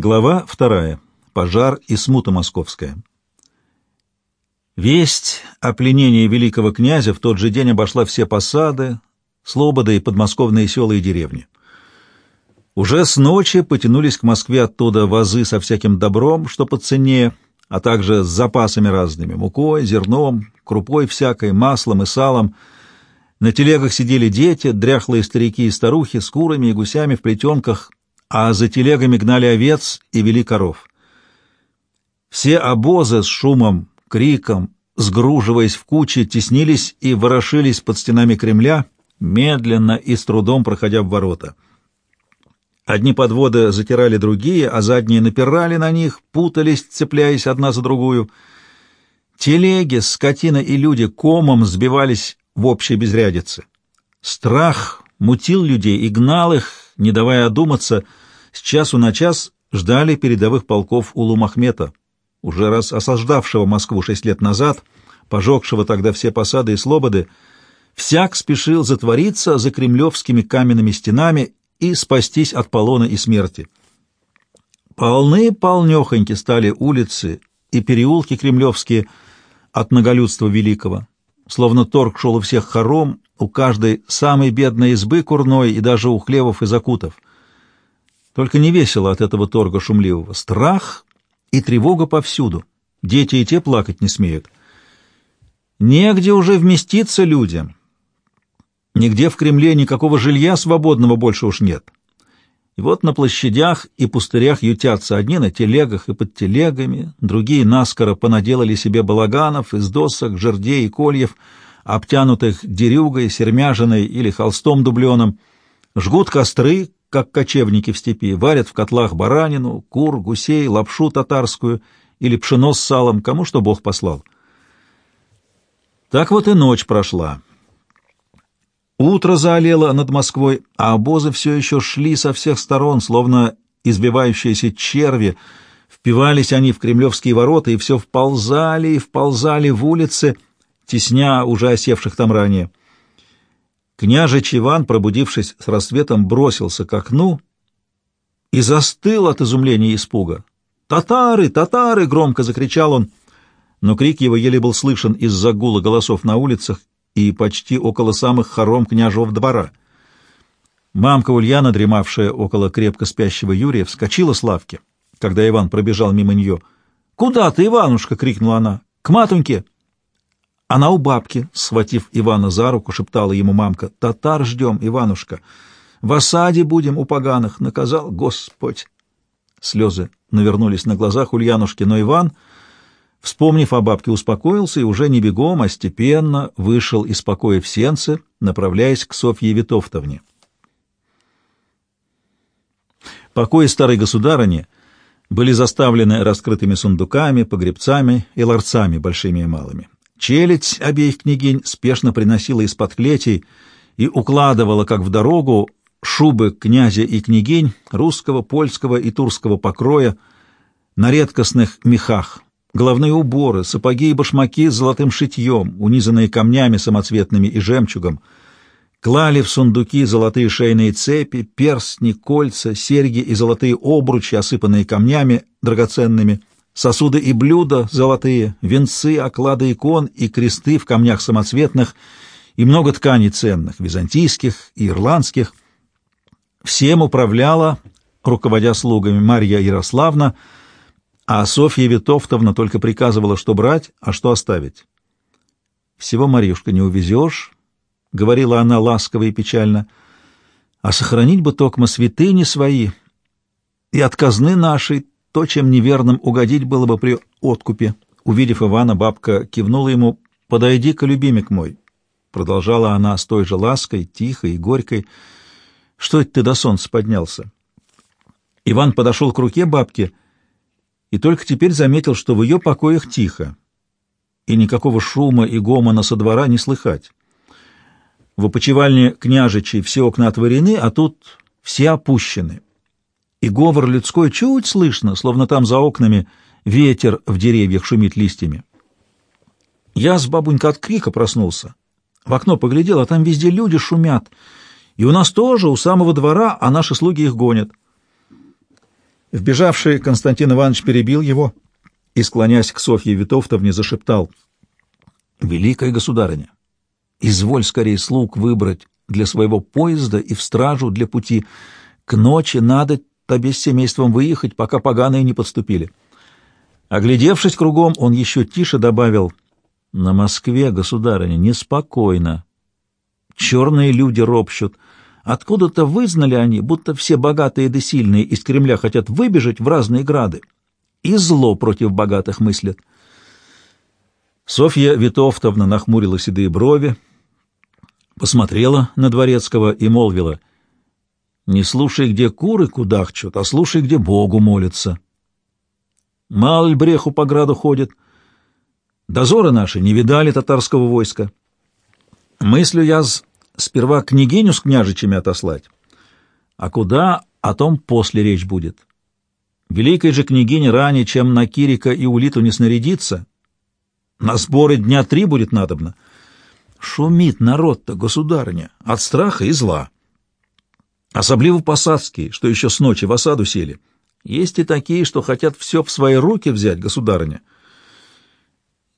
Глава вторая. Пожар и смута московская. Весть о пленении великого князя в тот же день обошла все посады, слободы и подмосковные села и деревни. Уже с ночи потянулись к Москве оттуда вазы со всяким добром, что по цене, а также с запасами разными — мукой, зерном, крупой всякой, маслом и салом. На телегах сидели дети, дряхлые старики и старухи с курами и гусями в плетенках, а за телегами гнали овец и вели коров. Все обозы с шумом, криком, сгруживаясь в кучи, теснились и ворошились под стенами Кремля, медленно и с трудом проходя в ворота. Одни подводы затирали другие, а задние напирали на них, путались, цепляясь одна за другую. Телеги, скотина и люди комом сбивались в общей безрядице. Страх мутил людей и гнал их, не давая одуматься, с часу на час ждали передовых полков Улу Махмета, уже раз осаждавшего Москву шесть лет назад, пожегшего тогда все посады и слободы, всяк спешил затвориться за кремлевскими каменными стенами и спастись от полона и смерти. Полны-полнехоньки стали улицы и переулки кремлевские от многолюдства великого. Словно торг шел у всех хором, у каждой самой бедной избы курной и даже у хлевов и закутов. Только не весело от этого торга шумливого. Страх и тревога повсюду. Дети и те плакать не смеют. Негде уже вместиться людям. Нигде в Кремле никакого жилья свободного больше уж нет. И вот на площадях и пустырях ютятся одни на телегах и под телегами, другие наскоро понаделали себе балаганов из досок, жердей и кольев, обтянутых дерюгой, сермяжиной или холстом дубленым, жгут костры, как кочевники в степи, варят в котлах баранину, кур, гусей, лапшу татарскую или пшено с салом, кому что Бог послал. Так вот и ночь прошла. Утро заолело над Москвой, а обозы все еще шли со всех сторон, словно избивающиеся черви. Впивались они в кремлевские ворота и все вползали и вползали в улицы, тесня уже осевших там ранее. Княжич Иван, пробудившись с рассветом, бросился к окну и застыл от изумления и испуга. «Татары! Татары!» — громко закричал он, но крик его еле был слышен из-за гула голосов на улицах и почти около самых хором княжего двора. Мамка Ульяна, дремавшая около крепко спящего Юрия, вскочила с лавки, когда Иван пробежал мимо нее. «Куда ты, Иванушка?» — крикнула она. «К матуньке!» Она у бабки, схватив Ивана за руку, шептала ему мамка, «Татар ждем, Иванушка, в осаде будем у поганых, наказал Господь». Слезы навернулись на глазах Ульянушки, но Иван, вспомнив о бабке, успокоился и уже не бегом, а степенно вышел из покоя в сенце, направляясь к Софье Витовтовне. Покои старой государыни были заставлены раскрытыми сундуками, погребцами и ларцами большими и малыми. Челядь обеих княгинь спешно приносила из-под клетей и укладывала, как в дорогу, шубы князя и княгинь русского, польского и турского покроя на редкостных мехах, головные уборы, сапоги и башмаки с золотым шитьем, унизанные камнями самоцветными и жемчугом, клали в сундуки золотые шейные цепи, перстни, кольца, серьги и золотые обручи, осыпанные камнями драгоценными, сосуды и блюда золотые, венцы, оклады икон и кресты в камнях самоцветных и много тканей ценных, византийских и ирландских. Всем управляла, руководя слугами, Марья Ярославна, а Софья Витовтовна только приказывала, что брать, а что оставить. «Всего, Марьюшка, не увезешь», — говорила она ласково и печально, — «а сохранить бы токмо святыни свои и от казны нашей то, чем неверным угодить было бы при откупе. Увидев Ивана, бабка кивнула ему «Подойди-ка, любимик мой», — продолжала она с той же лаской, тихой и горькой. «Что это ты до солнца поднялся?» Иван подошел к руке бабки и только теперь заметил, что в ее покоях тихо, и никакого шума и гомона со двора не слыхать. В опочивальне княжичей все окна отворены, а тут все опущены и говор людской чуть слышно, словно там за окнами ветер в деревьях шумит листьями. Я с бабунька от крика проснулся. В окно поглядел, а там везде люди шумят. И у нас тоже, у самого двора, а наши слуги их гонят. Вбежавший Константин Иванович перебил его и, склонясь к Софье Витовтовне, зашептал «Великая государыня, изволь скорее слуг выбрать для своего поезда и в стражу для пути. К ночи надо тебе с семейством выехать, пока поганые не подступили». Оглядевшись кругом, он еще тише добавил «На Москве, государыня, неспокойно. Черные люди ропщут». Откуда-то вызнали они, будто все богатые да сильные из Кремля хотят выбежать в разные грады. И зло против богатых мыслят. Софья Витовтовна нахмурила седые брови, посмотрела на Дворецкого и молвила, «Не слушай, где куры кудахчут, а слушай, где Богу молятся. Мало ли бреху по граду ходит. Дозоры наши не видали татарского войска. Мыслю я сперва княгиню с княжичами отослать, а куда, о том после речь будет. Великой же княгине ранее, чем на Кирика и Улиту не снарядиться, на сборы дня три будет надобно. Шумит народ-то, государыня, от страха и зла. Особливо посадские, что еще с ночи в осаду сели. Есть и такие, что хотят все в свои руки взять, государыня.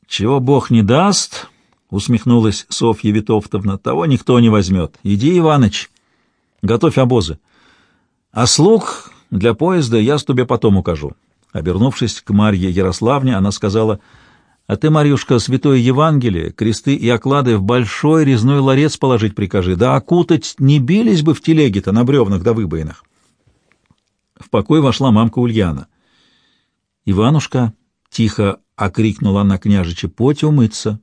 Чего Бог не даст, — усмехнулась Софья Витовтовна, — того никто не возьмет. Иди, Иваныч, готовь обозы. А слуг для поезда я с тебе потом укажу. Обернувшись к Марье Ярославне, она сказала, — А ты, Марьюшка, святое Евангелие, кресты и оклады в большой резной ларец положить прикажи, да окутать не бились бы в телеге-то на бревнах да выбоинах. В покой вошла мамка Ульяна. — Иванушка, — тихо окрикнула она княжича, — поть умыться.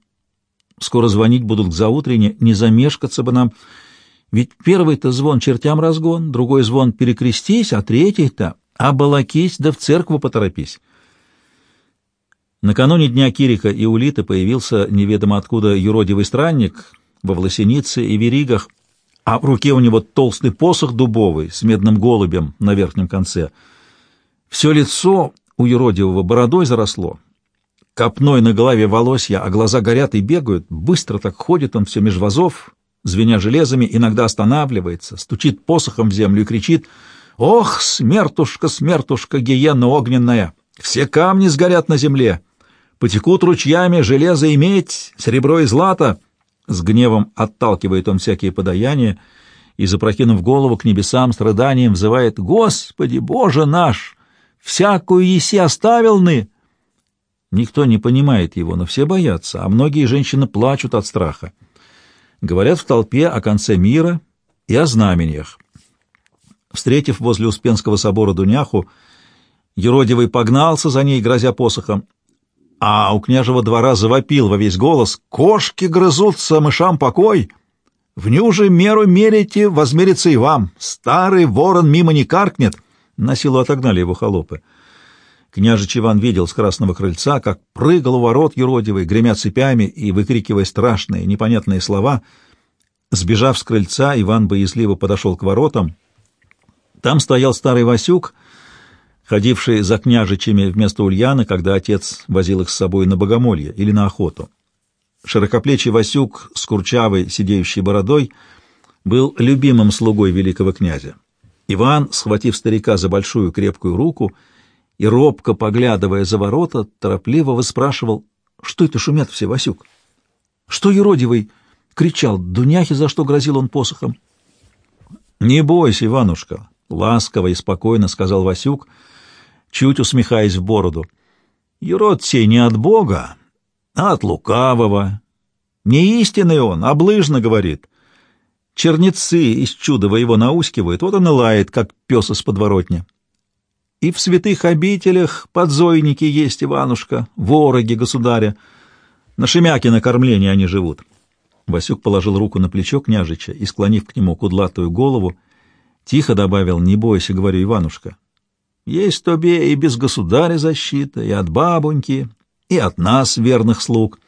Скоро звонить будут к заутрене, не замешкаться бы нам. Ведь первый-то звон чертям разгон, другой звон перекрестись, а третий-то оболокись да в церкву поторопись. Накануне дня Кирика и Улиты появился неведомо откуда юродивый странник во власенице и веригах, а в руке у него толстый посох дубовый с медным голубем на верхнем конце. Все лицо у юродивого бородой заросло, Копной на голове волосья, а глаза горят и бегают. Быстро так ходит он все меж вазов, звеня железами, иногда останавливается, стучит посохом в землю и кричит «Ох, смертушка, смертушка, гиена огненная! Все камни сгорят на земле! Потекут ручьями железо и медь, серебро и злато!» С гневом отталкивает он всякие подаяния и, запрокинув голову к небесам, с рыданием взывает «Господи, Боже наш! Всякую еси оставил ны!» Никто не понимает его, но все боятся, а многие женщины плачут от страха. Говорят в толпе о конце мира и о знамениях. Встретив возле Успенского собора Дуняху, Еродивый погнался за ней, грозя посохом, а у княжего двора завопил во весь голос «Кошки грызутся, мышам покой! В ню же меру мерите, возмерится и вам! Старый ворон мимо не каркнет!» На силу отогнали его холопы. Княжич Иван видел с красного крыльца, как прыгал у ворот юродивый, гремя цепями и выкрикивая страшные, непонятные слова. Сбежав с крыльца, Иван боязливо подошел к воротам. Там стоял старый Васюк, ходивший за княжичами вместо Ульяны, когда отец возил их с собой на богомолье или на охоту. Широкоплечий Васюк с курчавой, сидеющей бородой, был любимым слугой великого князя. Иван, схватив старика за большую крепкую руку, — и, робко поглядывая за ворота, торопливо выспрашивал, что это шумят все, Васюк? Что еродивый? кричал Дуняхе, за что грозил он посохом. Не бойся, Иванушка, ласково и спокойно сказал Васюк, чуть усмехаясь в бороду. Ерод сей не от Бога, а от лукавого. Не истинный он, а блыжно говорит. Чернецы из чудова его наускивают, вот он и лает, как пес из подворотни. И в святых обителях подзойники есть, Иванушка, вороги государя. На Шемякино кормление они живут. Васюк положил руку на плечо княжича и, склонив к нему кудлатую голову, тихо добавил, «Не бойся, — говорю, Иванушка, — есть тебе и без государя защита, и от бабоньки, и от нас, верных слуг.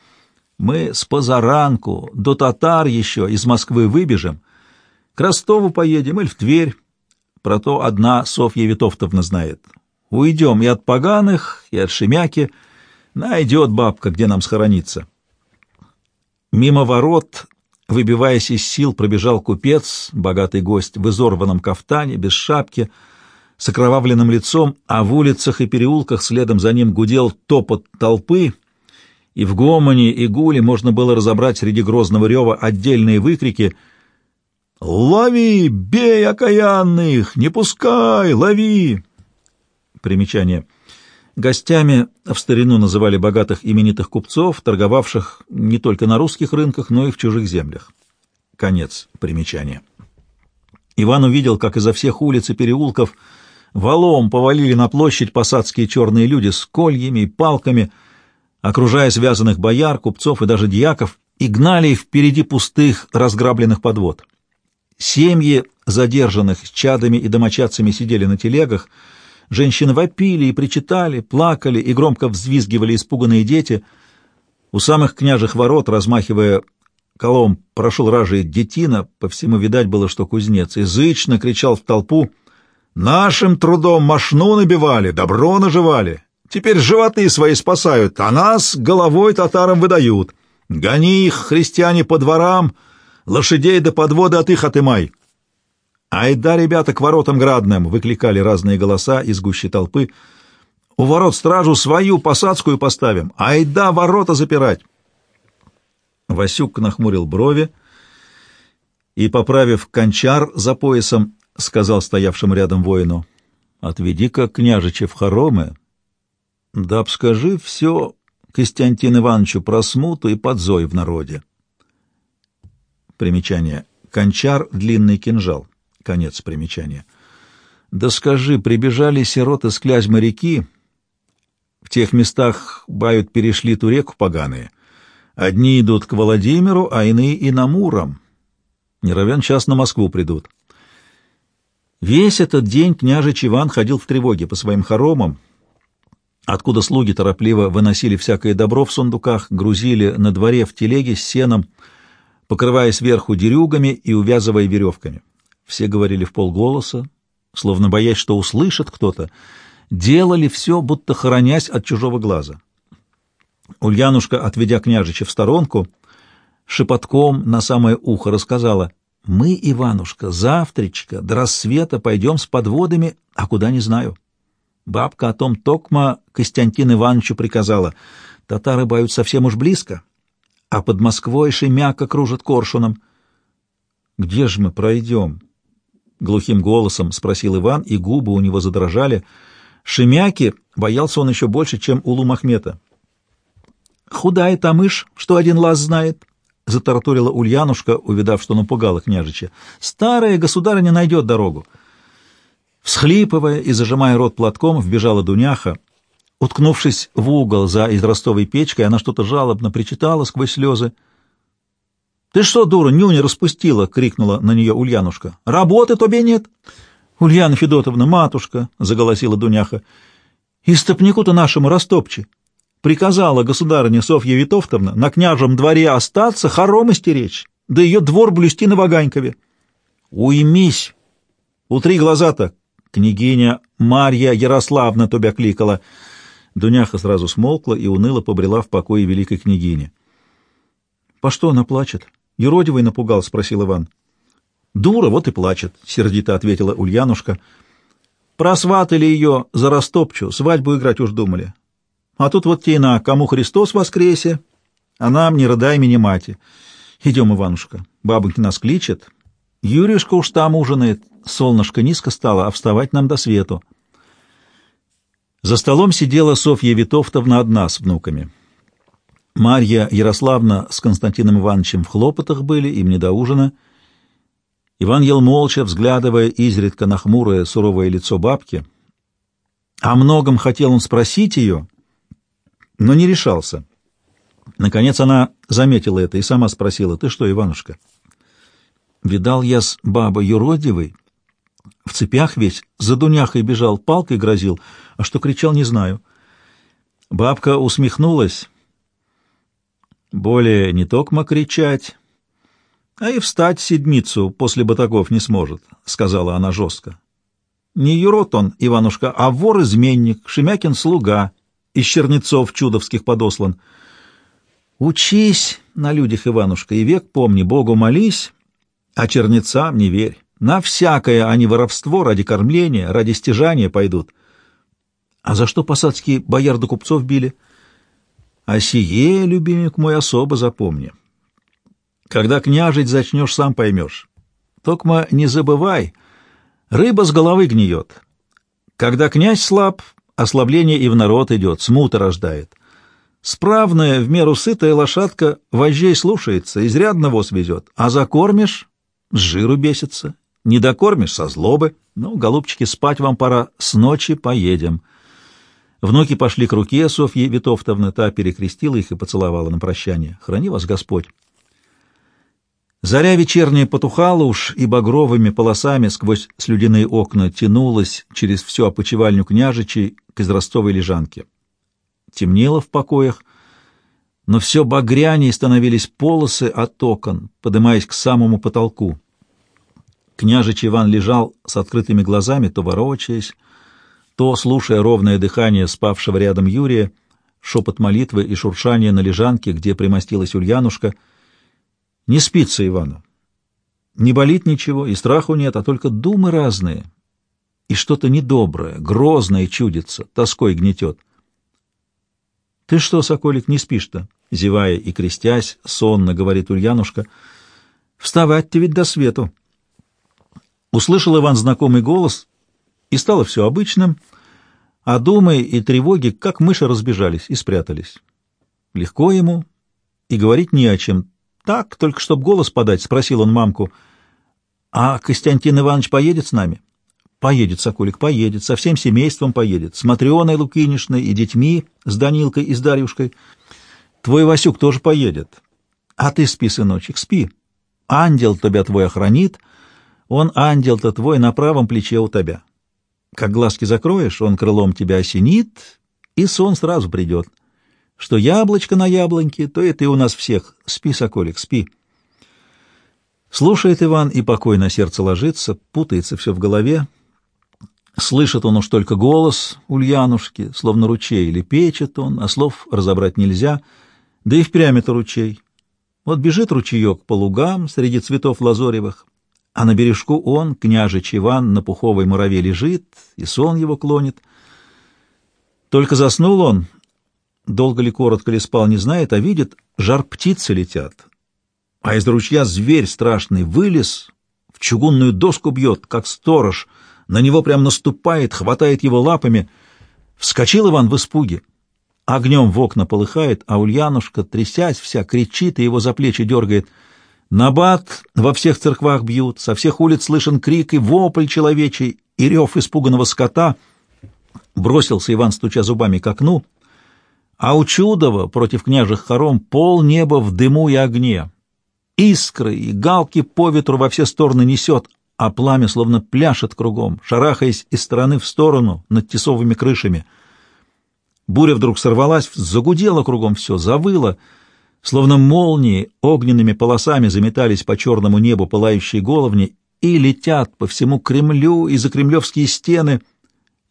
Мы с позаранку до татар еще из Москвы выбежим, к Ростову поедем или в Тверь, про то одна Софья Витовтовна знает. Уйдем и от поганых, и от шемяки. Найдет бабка, где нам схорониться. Мимо ворот, выбиваясь из сил, пробежал купец, богатый гость в изорванном кафтане, без шапки, с окровавленным лицом, а в улицах и переулках следом за ним гудел топот толпы, и в гомоне и гуле можно было разобрать среди грозного рева отдельные выкрики «Лови! Бей окаянных! Не пускай! Лови!» Примечание. Гостями в старину называли богатых именитых купцов, торговавших не только на русских рынках, но и в чужих землях. Конец примечания. Иван увидел, как изо всех улиц и переулков валом повалили на площадь посадские черные люди с кольями и палками, окружая связанных бояр, купцов и даже дьяков, и гнали их впереди пустых, разграбленных подвод. Семьи задержанных с чадами и домочадцами сидели на телегах, женщины вопили и причитали, плакали и громко взвизгивали испуганные дети. У самых княжих ворот, размахивая Колом прошел ражей детина, по всему видать было, что кузнец, язычно кричал в толпу «Нашим трудом мошну набивали, добро наживали, теперь животы свои спасают, а нас головой татарам выдают. Гони их, христиане, по дворам, лошадей до подвода от их отымай». «Айда, ребята, к воротам градным!» — выкликали разные голоса из гущей толпы. «У ворот стражу свою посадскую поставим! Айда, ворота запирать!» Васюк нахмурил брови и, поправив кончар за поясом, сказал стоявшему рядом воину, «Отведи-ка княжича в хоромы, да обскажи все Костянтин Ивановичу про смуту и подзой в народе». Примечание. Кончар — длинный кинжал. Конец примечания. «Да скажи, прибежали сироты с Клязьмы реки, в тех местах, бают, перешли ту реку поганые». Одни идут к Владимиру, а иные и на Муром. Не равен час на Москву придут. Весь этот день княжич Иван ходил в тревоге по своим хоромам, откуда слуги торопливо выносили всякое добро в сундуках, грузили на дворе в телеге с сеном, покрывая сверху дерюгами и увязывая веревками. Все говорили в полголоса, словно боясь, что услышит кто-то, делали все, будто хоронясь от чужого глаза. Ульянушка, отведя княжича в сторонку, шепотком на самое ухо рассказала, «Мы, Иванушка, завтрачка до рассвета пойдем с подводами, а куда не знаю». Бабка о том токма Костянтин Ивановичу приказала, «Татары бают совсем уж близко, а под Москвой Шемяка кружит коршуном». «Где же мы пройдем?» — глухим голосом спросил Иван, и губы у него задрожали. Шемяки боялся он еще больше, чем Улу Махмета. Худая та мышь, что один лаз знает, — затараторила Ульянушка, увидав, что напугала княжича. — Старая государыня найдет дорогу. Всхлипывая и зажимая рот платком, вбежала Дуняха. Уткнувшись в угол за израстовой печкой, она что-то жалобно причитала сквозь слезы. — Ты что, дура, нюня распустила? — крикнула на нее Ульянушка. — Работы тебе нет? — Ульяна Федотовна, матушка, — заголосила Дуняха, — истопнику-то нашему растопчи приказала государыня Софья Витовтовна на княжем дворе остаться, хоромы стеречь, да ее двор блюсти на Ваганькове. Уймись! Утри глаза-то! Княгиня Марья Ярославна тебя кликала. Дуняха сразу смолкла и уныло побрела в покое великой княгини. — По что она плачет? — Еродивый напугал, — спросил Иван. — Дура, вот и плачет, — сердито ответила Ульянушка. — Просватали ее за растопчу, свадьбу играть уж думали. А тут вот тина, кому Христос воскресе, а нам не рыдай имени мати. Идем, Иванушка, бабоньки нас кличет. Юрюшка уж там ужинает, солнышко низко стало, а вставать нам до свету. За столом сидела Софья Витовтовна одна с внуками. Марья Ярославна с Константином Ивановичем в хлопотах были, им не до ужина. Иван ел молча, взглядывая изредка на хмурое суровое лицо бабки. О многом хотел он спросить ее — но не решался. Наконец она заметила это и сама спросила, «Ты что, Иванушка?» «Видал я с бабой юродивой, в цепях весь, за Дуняхой бежал, палкой грозил, а что кричал, не знаю». Бабка усмехнулась. «Более не токмо кричать, а и встать седмицу после батагов не сможет», — сказала она жестко. «Не юрод он, Иванушка, а вор-изменник, Шемякин слуга» из чернецов чудовских подослан. Учись на людях, Иванушка, и век помни, Богу молись, а чернецам не верь. На всякое они воровство ради кормления, ради стяжания пойдут. А за что посадские бояр до купцов били? А сие, любимик мой, особо запомни. Когда княжить зачнешь, сам поймешь. Токма не забывай, рыба с головы гниет. Когда князь слаб, ослабление и в народ идет, смута рождает. Справная, в меру сытая лошадка вожжей слушается, изрядно воз везет, а закормишь — с жиру бесится, не докормишь — со злобы. Ну, голубчики, спать вам пора, с ночи поедем. Внуки пошли к руке Софьи Витовтовны, та перекрестила их и поцеловала на прощание. Храни вас Господь. Заря вечерняя потухала уж и багровыми полосами сквозь слюдяные окна тянулась через всю опочивальню княжичей к израстовой лежанке. Темнело в покоях, но все багряней становились полосы от окон, подымаясь к самому потолку. Княжич Иван лежал с открытыми глазами, то ворочаясь, то, слушая ровное дыхание спавшего рядом Юрия, шепот молитвы и шуршание на лежанке, где примостилась Ульянушка — не спится Ивану. Не болит ничего, и страху нет, а только думы разные. И что-то недоброе, грозное чудится, тоской гнетет. — Ты что, Соколик, не спишь-то? — зевая и крестясь, сонно говорит Ульянушка. — Вставать-то ведь до свету. Услышал Иван знакомый голос, и стало все обычным, а думы и тревоги, как мыши, разбежались и спрятались. Легко ему, и говорить не о чем, так, только чтоб голос подать, спросил он мамку. А Костянтин Иванович поедет с нами? Поедет, Соколик, поедет, со всем семейством поедет, с Матрионой Лукинишной и детьми, с Данилкой и с Дарьюшкой. Твой Васюк тоже поедет. А ты спи, сыночек, спи. Ангел тебя твой охранит, он, ангел-то твой, на правом плече у тебя. Как глазки закроешь, он крылом тебя осенит, и сон сразу придет. Что яблочко на яблоньке, то это и у нас всех. Спи, соколик, спи. Слушает Иван, и покой на сердце ложится, путается все в голове. Слышит он уж только голос Ульянушки, словно ручей, или печет он, а слов разобрать нельзя, да и впрямь это ручей. Вот бежит ручеек по лугам среди цветов лазоревых, а на бережку он, княжич Иван, на пуховой мураве лежит, и сон его клонит. Только заснул он, долго ли, коротко ли спал, не знает, а видит, жар птицы летят. А из ручья зверь страшный вылез, в чугунную доску бьет, как сторож, на него прям наступает, хватает его лапами. Вскочил Иван в испуге. Огнем в окна полыхает, а Ульянушка, трясясь вся, кричит и его за плечи дергает. Набат во всех церквах бьют, со всех улиц слышен крик и вопль человечий, и рев испуганного скота. Бросился Иван, стуча зубами к окну — а у Чудова против княжих хором пол неба в дыму и огне. Искры и галки по ветру во все стороны несет, а пламя словно пляшет кругом, шарахаясь из стороны в сторону над тесовыми крышами. Буря вдруг сорвалась, загудела кругом все, завыла, словно молнии огненными полосами заметались по черному небу пылающие головни и летят по всему Кремлю и за кремлевские стены.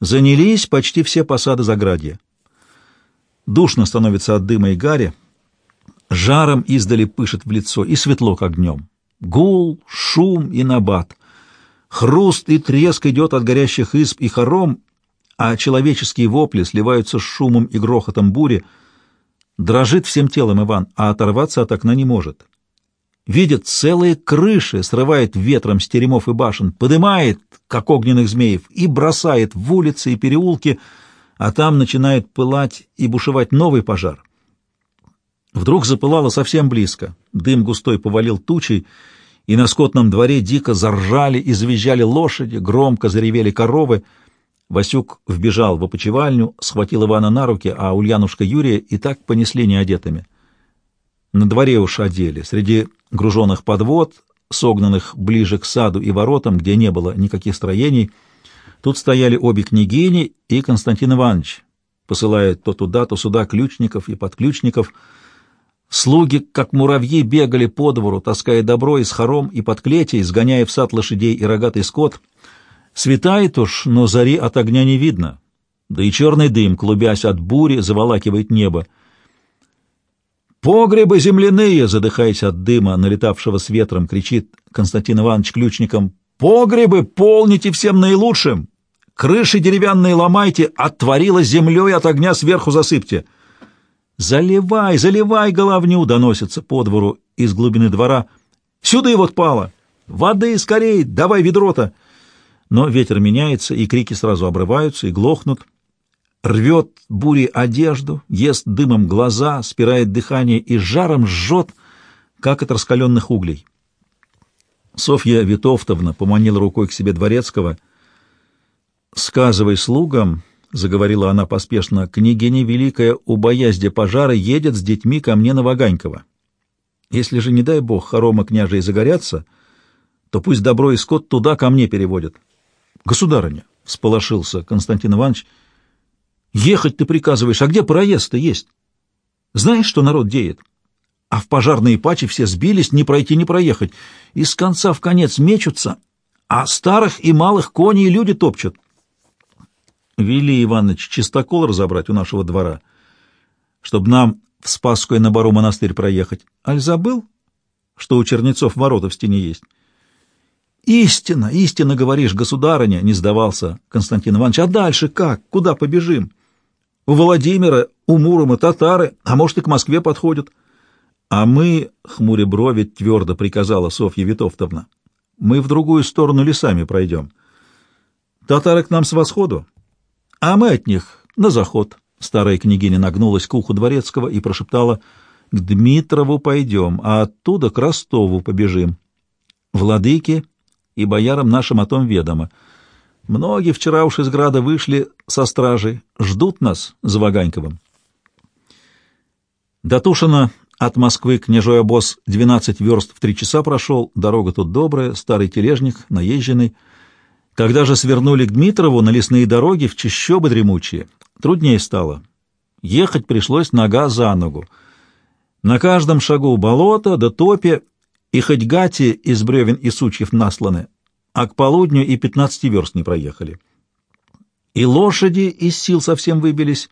Занялись почти все посады Заградья. Душно становится от дыма и гари, жаром издали пышет в лицо и светло, как днем. Гул, шум и набат. Хруст и треск идет от горящих изб и хором, а человеческие вопли сливаются с шумом и грохотом бури. Дрожит всем телом Иван, а оторваться от окна не может. Видит целые крыши, срывает ветром с теремов и башен, подымает, как огненных змеев, и бросает в улицы и переулки — а там начинает пылать и бушевать новый пожар. Вдруг запылало совсем близко, дым густой повалил тучей, и на скотном дворе дико заржали и завизжали лошади, громко заревели коровы. Васюк вбежал в опочивальню, схватил Ивана на руки, а Ульянушка Юрия и так понесли неодетыми. На дворе уж одели, среди груженных подвод, согнанных ближе к саду и воротам, где не было никаких строений, Тут стояли обе княгини и Константин Иванович, посылая то туда, то сюда ключников и подключников. Слуги, как муравьи, бегали по двору, таская добро из хором и подклетий, сгоняя в сад лошадей и рогатый скот. Светает уж, но зари от огня не видно, да и черный дым, клубясь от бури, заволакивает небо. «Погребы земляные!» — задыхаясь от дыма, налетавшего с ветром, кричит Константин Иванович ключником Погребы полните всем наилучшим! Крыши деревянные ломайте, отворила землей от огня сверху засыпьте!» «Заливай, заливай головню!» — доносится по двору из глубины двора. «Сюда и вот пало! Воды скорей! Давай ведро-то!» Но ветер меняется, и крики сразу обрываются и глохнут. Рвет бури одежду, ест дымом глаза, спирает дыхание и жаром жжет, как от раскаленных углей. Софья Витовтовна поманила рукой к себе дворецкого. «Сказывай слугам, — заговорила она поспешно, — княгиня Великая у боязди пожара едет с детьми ко мне на Ваганьково. Если же, не дай бог, хорома княжей загорятся, то пусть добро и скот туда ко мне переводят. — Государыня, — всполошился Константин Иванович, — ехать ты приказываешь, а где проезд-то есть? Знаешь, что народ деет? А в пожарные пачи все сбились, не пройти, не проехать. Из конца в конец мечутся, а старых и малых коней люди топчут. — Вели Иванович чистокол разобрать у нашего двора, чтобы нам в Спасскую на Бару монастырь проехать. Аль забыл, что у Чернецов ворота в стене есть? Истина, истинно говоришь, государыня, не сдавался Константин Иванович. А дальше как? Куда побежим? У Владимира, у Мурома татары, а может и к Москве подходят. А мы, хмуря брови, твердо приказала Софья Витовтовна, мы в другую сторону лесами пройдем. Татары к нам с восходу, а мы от них на заход. Старая княгиня нагнулась к уху дворецкого и прошептала, «К Дмитрову пойдем, а оттуда к Ростову побежим. Владыки и боярам нашим о том ведомо. Многие вчера уж из града вышли со стражей, ждут нас за Ваганьковым». До от Москвы княжой обоз 12 верст в три часа прошел, дорога тут добрая, старый тележник, наезженный, когда же свернули к Дмитрову на лесные дороги в чащобы дремучие, труднее стало. Ехать пришлось нога за ногу. На каждом шагу болото да топи, и хоть гати из бревен и сучьев насланы, а к полудню и пятнадцати верст не проехали. И лошади из сил совсем выбились,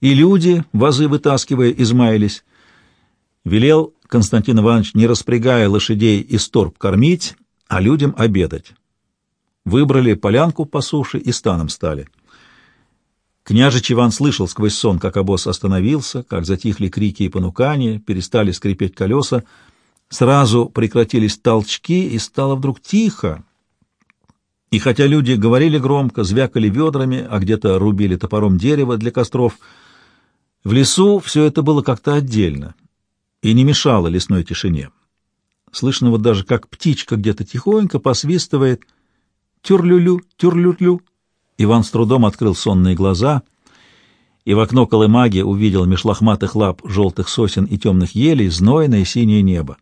и люди, вазы вытаскивая, измаялись. Велел Константин Иванович, не распрягая лошадей и сторп кормить, а людям обедать. Выбрали полянку по суше и станом стали. Княжич Иван слышал сквозь сон, как обоз остановился, как затихли крики и понукания, перестали скрипеть колеса, сразу прекратились толчки, и стало вдруг тихо. И хотя люди говорили громко, звякали ведрами, а где-то рубили топором дерево для костров, в лесу все это было как-то отдельно и не мешало лесной тишине. Слышно вот даже, как птичка где-то тихонько посвистывает — Тюрлюлю, тюрлюлю. Иван с трудом открыл сонные глаза и в окно колымаги увидел меж лохматых лап желтых сосен и темных елей знойное синее небо.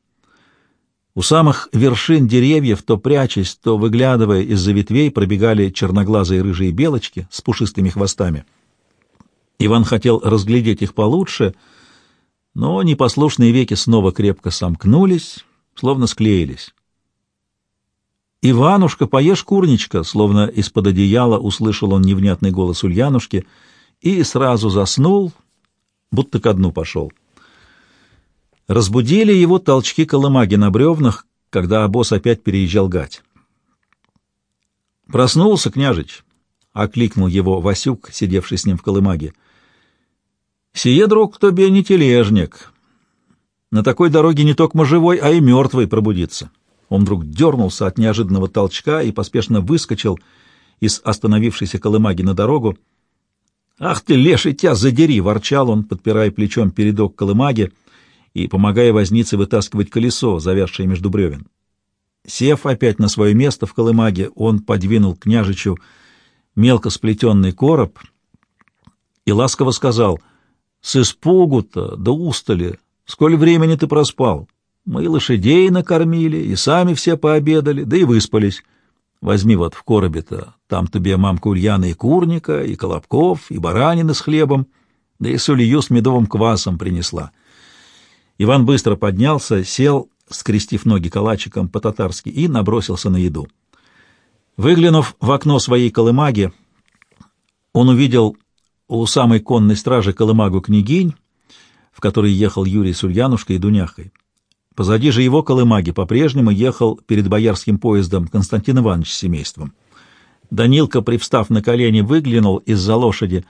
У самых вершин деревьев, то прячась, то выглядывая из-за ветвей, пробегали черноглазые рыжие белочки с пушистыми хвостами. Иван хотел разглядеть их получше, но непослушные веки снова крепко сомкнулись, словно склеились. «Иванушка, поешь курничка!» Словно из-под одеяла услышал он невнятный голос Ульянушки и сразу заснул, будто ко дну пошел. Разбудили его толчки колымаги на бревнах, когда обоз опять переезжал гать. «Проснулся, княжич!» — окликнул его Васюк, сидевший с ним в колымаге. «Сие, друг, тебе не тележник. На такой дороге не только живой, а и мертвый пробудится». Он вдруг дернулся от неожиданного толчка и поспешно выскочил из остановившейся колымаги на дорогу. «Ах ты, леший, тя задери!» — ворчал он, подпирая плечом передок колымаги и помогая вознице вытаскивать колесо, завязшее между бревен. Сев опять на свое место в колымаге, он подвинул княжичу мелко сплетенный короб и ласково сказал, «С испугу-то, да устали, сколь времени ты проспал?» Мы лошадей накормили, и сами все пообедали, да и выспались. Возьми вот в коробе-то, там тебе мамка Ульяна и курника, и колобков, и баранины с хлебом, да и солью с медовым квасом принесла. Иван быстро поднялся, сел, скрестив ноги калачиком по-татарски, и набросился на еду. Выглянув в окно своей колымаги, он увидел у самой конной стражи колымагу княгинь, в которой ехал Юрий с Ульянушкой и Дуняхой. Позади же его колымаги по-прежнему ехал перед боярским поездом Константин Иванович с семейством. Данилка, привстав на колени, выглянул из-за лошади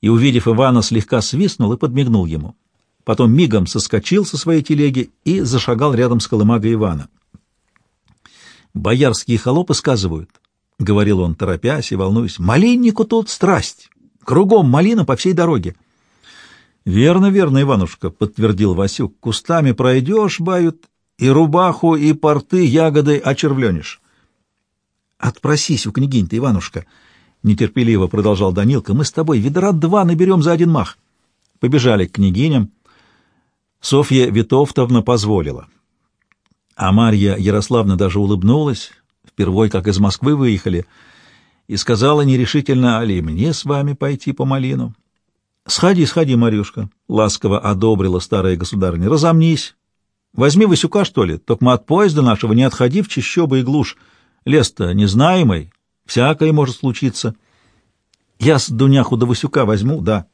и, увидев Ивана, слегка свистнул и подмигнул ему. Потом мигом соскочил со своей телеги и зашагал рядом с колымагой Ивана. «Боярские холопы сказывают», — говорил он, торопясь и волнуясь, — «малиннику тут страсть, кругом малина по всей дороге». «Верно, верно, Иванушка», — подтвердил Васюк. «Кустами пройдешь, бают, и рубаху, и порты ягоды очервленишь». «Отпросись у княгинь-то, Иванушка», — нетерпеливо продолжал Данилка. «Мы с тобой ведра два наберем за один мах». Побежали к княгиням. Софья Витовтовна позволила. А Марья Ярославна даже улыбнулась, впервой как из Москвы выехали, и сказала нерешительно, «Али, мне с вами пойти по малину?» «Сходи, сходи, Марюшка», — ласково одобрила старая государыня. «Разомнись. Возьми Васюка, что ли, только мы от поезда нашего не отходи в чищобы и глушь. Лес-то незнаемый, всякое может случиться. Я с Дуняху до Васюка возьму, да».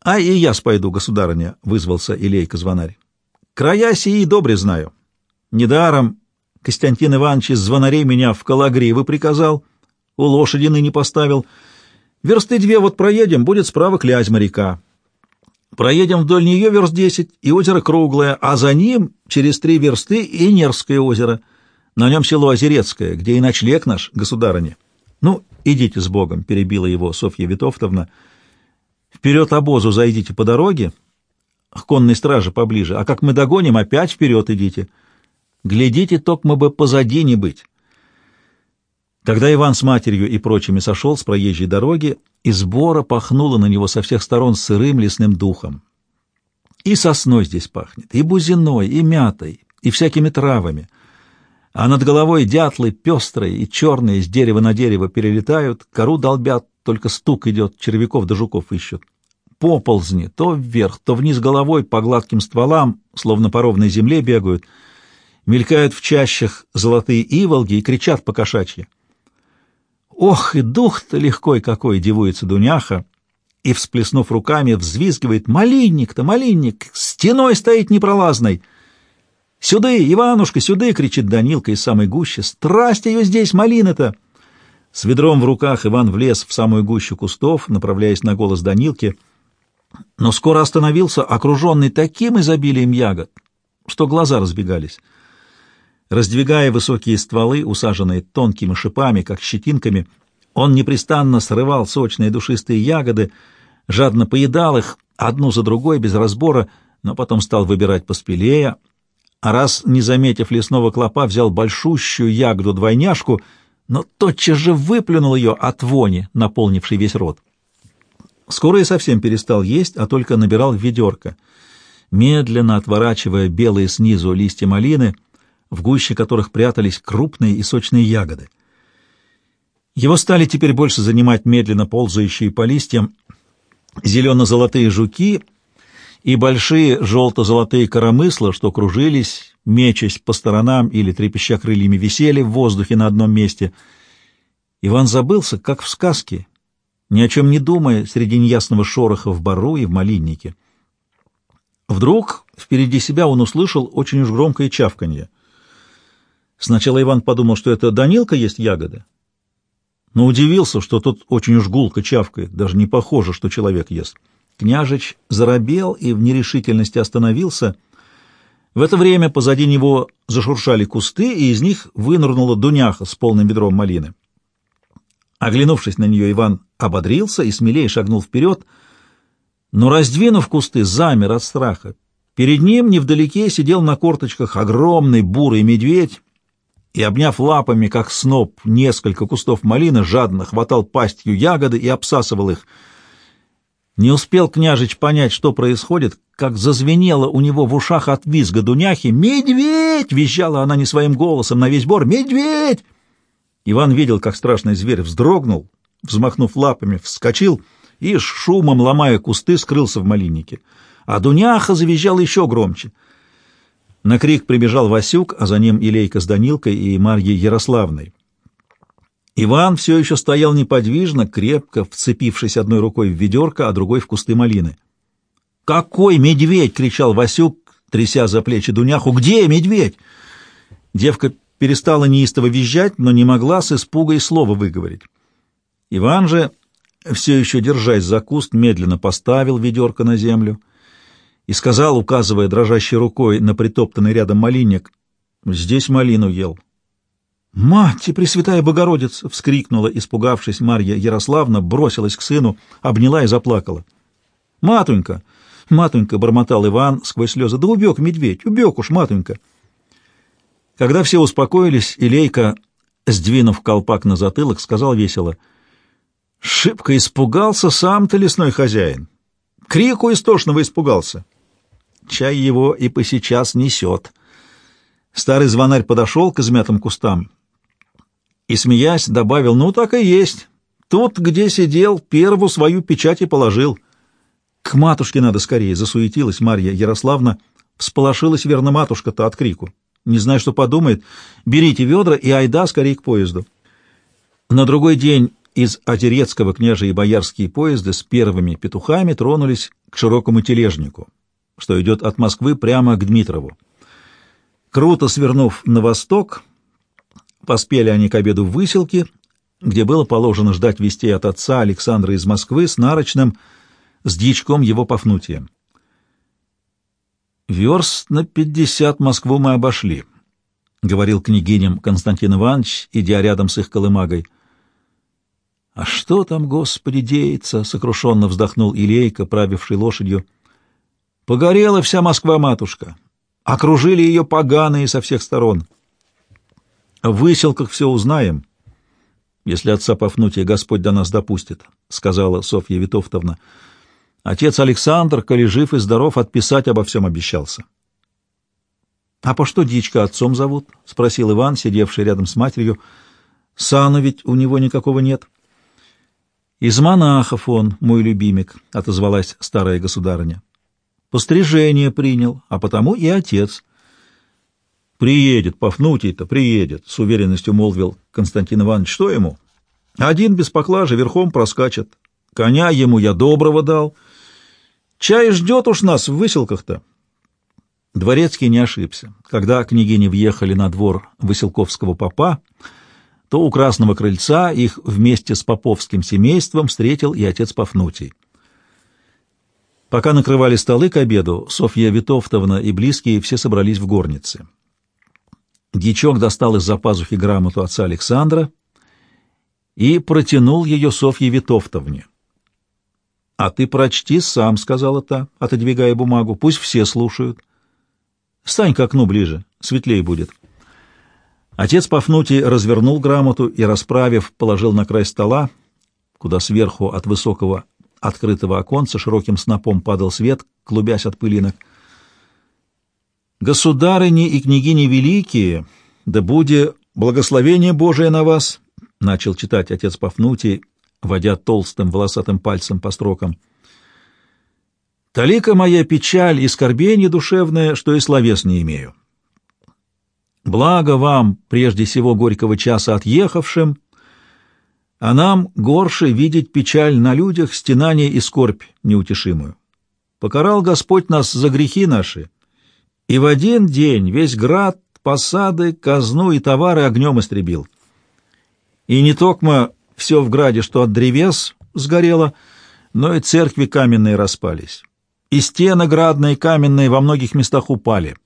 «А и я спойду, государыня», — вызвался Илейка Звонарь. «Края сии добре знаю. Недаром Костянтин Иванович из звонарей меня в Калагривы приказал, у лошади ныне поставил». Версты две вот проедем, будет справа Клязьма река. Проедем вдоль нее верст десять, и озеро круглое, а за ним через три версты и Нерское озеро. На нем село Озерецкое, где и ночлег наш, государыня. Ну, идите с Богом, — перебила его Софья Витовтовна. Вперед обозу зайдите по дороге, к конной страже поближе, а как мы догоним, опять вперед идите. Глядите, только мы бы позади не быть. Когда Иван с матерью и прочими сошел с проезжей дороги, из бора пахнуло на него со всех сторон сырым лесным духом. И сосной здесь пахнет, и бузиной, и мятой, и всякими травами. А над головой дятлы пестрые и черные с дерева на дерево перелетают, кору долбят, только стук идет, червяков да жуков ищут. Поползни то вверх, то вниз головой по гладким стволам, словно по ровной земле бегают, мелькают в чащах золотые иволги и кричат по кошачьи. Ох, и дух-то легкой какой, дивуется Дуняха, и, всплеснув руками, взвизгивает «Малинник-то, малинник! Стеной стоит непролазной!» «Сюды, Иванушка, сюды!» — кричит Данилка из самой гущи. «Страсть ее здесь, малина-то!» С ведром в руках Иван влез в самую гущу кустов, направляясь на голос Данилки, но скоро остановился, окруженный таким изобилием ягод, что глаза разбегались. Раздвигая высокие стволы, усаженные тонкими шипами, как щетинками, он непрестанно срывал сочные душистые ягоды, жадно поедал их одну за другой без разбора, но потом стал выбирать поспелее, а раз, не заметив лесного клопа, взял большущую ягоду-двойняшку, но тотчас же выплюнул ее от вони, наполнившей весь рот. Скоро и совсем перестал есть, а только набирал ведерко. Медленно отворачивая белые снизу листья малины, в гуще которых прятались крупные и сочные ягоды. Его стали теперь больше занимать медленно ползающие по листьям зелено-золотые жуки и большие желто-золотые коромысла, что кружились, мечась по сторонам или трепеща крыльями, висели в воздухе на одном месте. Иван забылся, как в сказке, ни о чем не думая, среди неясного шороха в бару и в малиннике. Вдруг впереди себя он услышал очень уж громкое чавканье. Сначала Иван подумал, что это Данилка есть ягоды, но удивился, что тот очень уж гулко чавкает, даже не похоже, что человек ест. Княжич заробел и в нерешительности остановился. В это время позади него зашуршали кусты, и из них вынырнула Дуняха с полным ведром малины. Оглянувшись на нее, Иван ободрился и смелее шагнул вперед, но, раздвинув кусты, замер от страха. Перед ним невдалеке сидел на корточках огромный бурый медведь, и, обняв лапами, как сноп, несколько кустов малины, жадно хватал пастью ягоды и обсасывал их. Не успел княжич понять, что происходит, как зазвенело у него в ушах от визга Дуняхи. «Медведь!» — визжала она не своим голосом на весь бор. «Медведь!» Иван видел, как страшный зверь вздрогнул, взмахнув лапами, вскочил и, шумом ломая кусты, скрылся в малиннике. А Дуняха завизжала еще громче — на крик прибежал Васюк, а за ним Илейка с Данилкой и Марьей Ярославной. Иван все еще стоял неподвижно, крепко вцепившись одной рукой в ведерко, а другой в кусты малины. «Какой медведь!» — кричал Васюк, тряся за плечи Дуняху. «Где медведь?» Девка перестала неистово визжать, но не могла с испуга и слова выговорить. Иван же, все еще держась за куст, медленно поставил ведерко на землю и сказал, указывая дрожащей рукой на притоптанный рядом малинник, «Здесь малину ел». «Мать и Пресвятая Богородица!» — вскрикнула, испугавшись Марья Ярославна, бросилась к сыну, обняла и заплакала. «Матунька!» — матунька бормотал Иван сквозь слезы. «Да убег медведь! Убег уж, матунька!» Когда все успокоились, Илейка, сдвинув колпак на затылок, сказал весело. «Шибко испугался сам-то лесной хозяин. Крику истошного испугался. Чай его и посейчас несет». Старый звонарь подошел к измятым кустам и, смеясь, добавил, «Ну, так и есть. Тут, где сидел, первую свою печать и положил». «К матушке надо скорее!» — засуетилась Марья Ярославна. Всполошилась верно матушка-то от крику. Не знаю, что подумает. Берите ведра и айда скорее к поезду. На другой день из Отерецкого княжа и боярские поезды с первыми петухами тронулись к широкому тележнику, что идет от Москвы прямо к Дмитрову. Круто свернув на восток, поспели они к обеду в выселке, где было положено ждать вестей от отца Александра из Москвы с нарочным, с дичком его Пафнутием. «Верст на пятьдесят Москву мы обошли», — говорил княгиням Константин Иванович, идя рядом с их колымагой. «А что там, Господи, деется?» — сокрушенно вздохнул Илейка, правивший лошадью. «Погорела вся Москва-матушка. Окружили ее поганые со всех сторон. В выселках все узнаем, если отца Пафнутия Господь до нас допустит, — сказала Софья Витовтовна. Отец Александр, коли жив и здоров, отписать обо всем обещался. — А по что дичка отцом зовут? — спросил Иван, сидевший рядом с матерью. — Сану ведь у него никакого нет. — Из монахов он, мой любимик, — отозвалась старая государыня. Пострижение принял, а потому и отец. «Приедет, Пафнутий-то, приедет», — с уверенностью молвил Константин Иванович. «Что ему? Один без поклажи верхом проскачет. Коня ему я доброго дал. Чай ждет уж нас в выселках-то». Дворецкий не ошибся. Когда княгини въехали на двор Василковского попа, то у красного крыльца их вместе с поповским семейством встретил и отец Пафнутий. Пока накрывали столы к обеду, Софья Витовтовна и близкие все собрались в горнице. Дьячок достал из-за пазухи грамоту отца Александра и протянул ее Софье Витовтовне. — А ты прочти сам, — сказала та, отодвигая бумагу, — пусть все слушают. — Стань к окну ближе, светлее будет. Отец Пафнутий развернул грамоту и, расправив, положил на край стола, куда сверху от высокого открытого оконца широким снопом падал свет, клубясь от пылинок. «Государыни и княгини великие, да буде благословение Божие на вас!» — начал читать отец Пафнутий, водя толстым волосатым пальцем по строкам. «Талика моя печаль и скорбение душевное, что и словес не имею. Благо вам, прежде всего горького часа отъехавшим, а нам горше видеть печаль на людях, стенание и скорбь неутешимую. Покарал Господь нас за грехи наши, и в один день весь град, посады, казну и товары огнем истребил. И не токмо все в граде, что от древес сгорело, но и церкви каменные распались, и стены градные каменные во многих местах упали.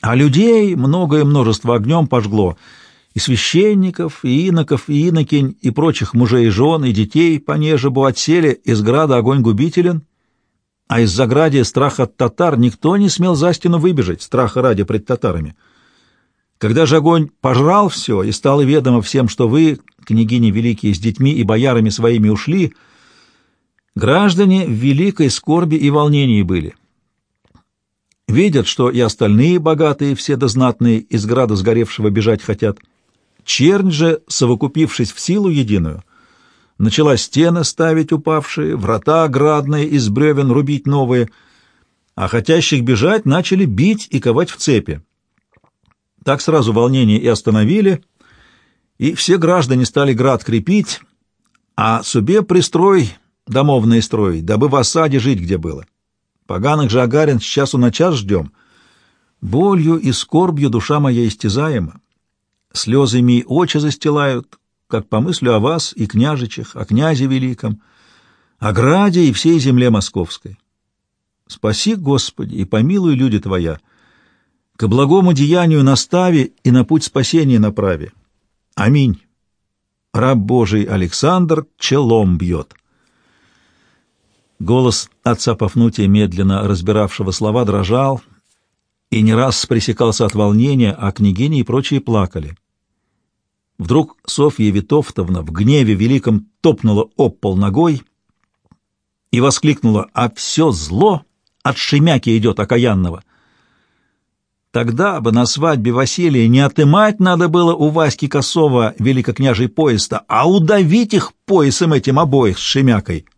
А людей многое множество огнем пожгло — и священников, и иноков, и инокинь, и прочих мужей и жен, и детей по нежебу отсели, из града огонь губителен, а из заградия страх от татар никто не смел за стену выбежать, страха ради пред татарами. Когда же огонь пожрал все, и стало ведомо всем, что вы, княгини великие, с детьми и боярами своими ушли, граждане в великой скорби и волнении были. Видят, что и остальные богатые, все дознатные, из града сгоревшего бежать хотят — Чернь же, совокупившись в силу единую, начала стены ставить упавшие, врата оградные из бревен рубить новые, а хотящих бежать начали бить и ковать в цепи. Так сразу волнение и остановили, и все граждане стали град крепить, а себе пристрой домовный строй, дабы в осаде жить где было. Поганых же агарин с часу на час ждем. Болью и скорбью душа моя истязаема. Слезы ми очи застилают, как помыслю о вас и княжичах, о князе великом, о граде и всей земле московской. Спаси, Господи, и помилуй люди Твоя, к благому деянию настави и на путь спасения направи. Аминь. Раб Божий Александр челом бьет. Голос отца Пафнутия, медленно разбиравшего слова, дрожал и не раз пресекался от волнения, а княгини и прочие плакали. Вдруг Софья Витовтовна в гневе великом топнула об пол ногой и воскликнула «А все зло от Шемяки идет окаянного!» Тогда бы на свадьбе Василия не отымать надо было у Васьки Косова великокняжий поезда, а удавить их поясом этим обоих с Шемякой —